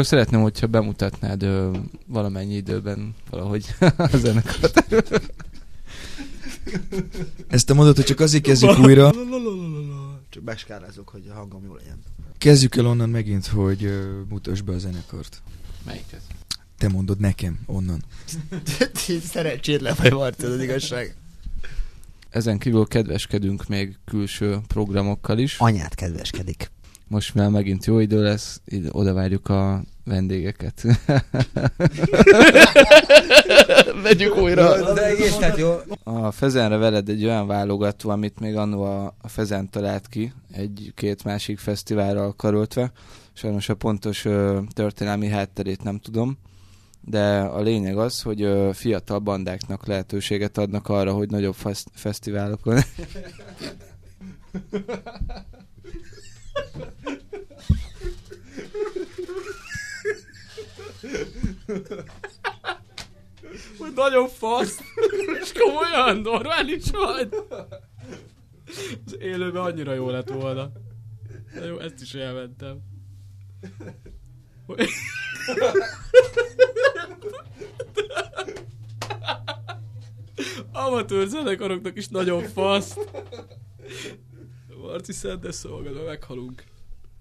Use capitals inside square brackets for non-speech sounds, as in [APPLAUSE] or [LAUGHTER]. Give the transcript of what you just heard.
akkor szeretném, hogyha bemutatnád ö, valamennyi időben valahogy [LAUGHS] a zenekart. Ezt a mondatot csak azért kezdjük újra. Csak beskálázok, hogy a hangom jó legyen. Kezdjük el onnan megint, hogy uh, mutasd be a zenekart. Melyiket? Te mondod nekem onnan. Szerencsétlen vagy Marci, az igazság. Ezen kívül kedveskedünk még külső programokkal is. Anyát kedveskedik. Most már megint jó idő lesz, ide, oda várjuk a vendégeket. [LAUGHS] Vegyük újra. De egész, tehát jó. A Fezenre veled egy olyan válogató, amit még annó a, a Fezen talált ki, egy-két másik fesztiválral karoltva. Sajnos a pontos ö, történelmi hátterét nem tudom, de a lényeg az, hogy ö, fiatal bandáknak lehetőséget adnak arra, hogy nagyobb fesz- fesztiválokon [LAUGHS] Hogy nagyon fasz. És komolyan normális vagy. Az élőben annyira jó lett volna. De jó, ezt is elmentem. Hogy- Amatőr zenekaroknak is nagyon fasz. Marci Szentes szolgálva, meghalunk.